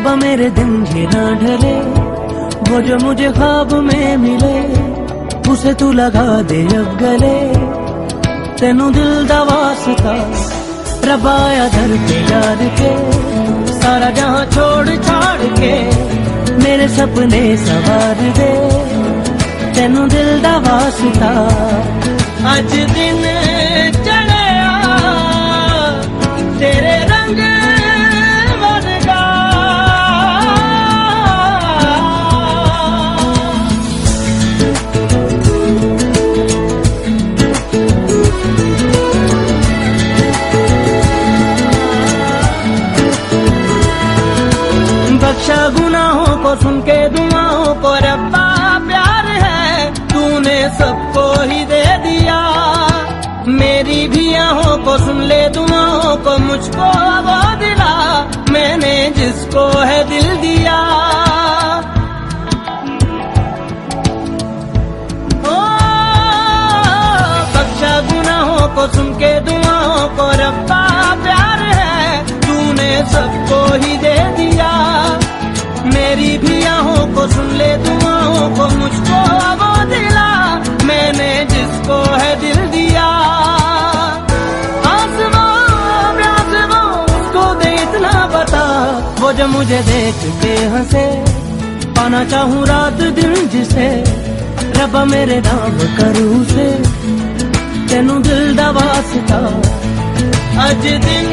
रबा मेरे दिन ये ढले। वो जो मुझे ख्वाब में मिले, उसे तू लगा दे अब गले। तेनू दिल दा वास्ता रबाया धर के यार के। सारा जहाँ छोड़ छाड़ के, मेरे सपने सवार दे। तेनू दिल दा वास्ता अज दिन सबको ही दे दिया। मेरी भी आहों को सुन ले दुआओं को मुझको वो दिला। मैंने जिसको है दिल दिया। ओ, बख्शा गुनाहों को सुन के दुआओं को रब्बा प्यार है। तूने सबको ही दे दिया। मेरी भी आहों को सुन ले दुआओं को मुझको वो जो मुझे देख के हंसे पाना चाहूँ रात दिन जिसे रबा मेरे नाम करूँ से तेनू दिल दा वास्ता अज दिन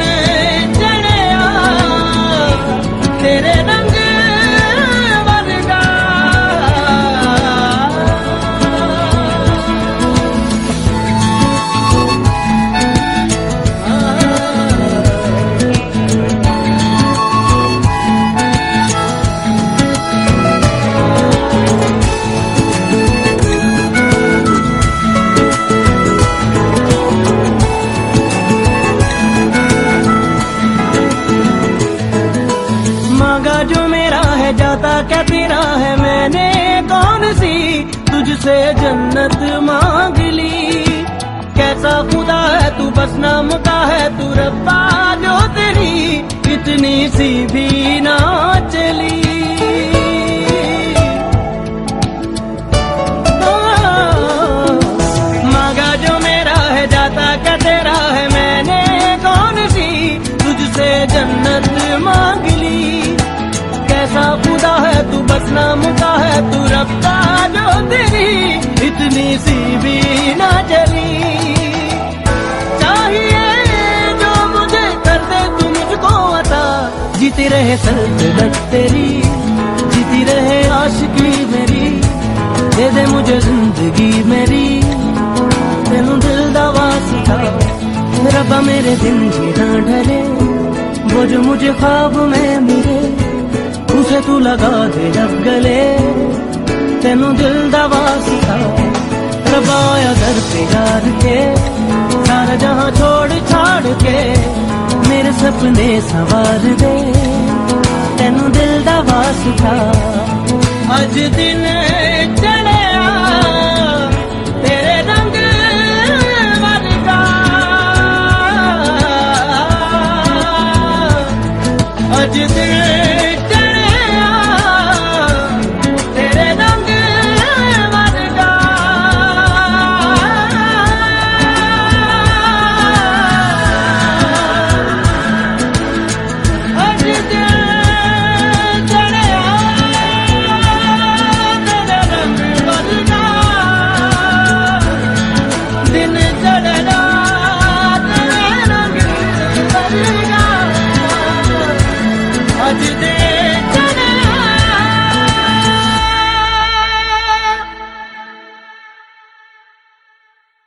है जाता क्या तेरा है मैंने? कौन सी तुझसे जन्नत मांग ली। कैसा खुदा है तू? बस नाम का है तू? रब्बा जो तेरी, इतनी सी भी ना नाम का है तू रब्बा जो तेरी। इतनी सी भी ना चली चाहिए जो मुझे कर दे तू मुझको अता। जीती रहे सल्तनत तेरी। जीती रहे आशिकी मेरी। दे दे मुझे ज़िंदगी मेरी। तेनू दिल दा वास्ता। रब्बा मेरे दिन जी ना ढले। वो जो मुझे ख्वाब में मिले। उसे तू लगा दे जब गले। तेनू दिल दा वास्ता रबाया दर पे यार के। सारा जहाँ छोड़ छाड़ के, मेरे सपने सवार दे। तेनू दिल दा वास्ता अज दिन तेरे तेरे रंग वर्गा अज दिन